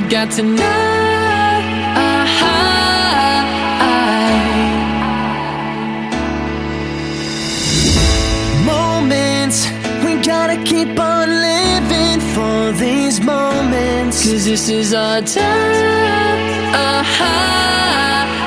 got tonight. Moments, we gotta keep on living for these moments. Cause this is our time. Uh-huh.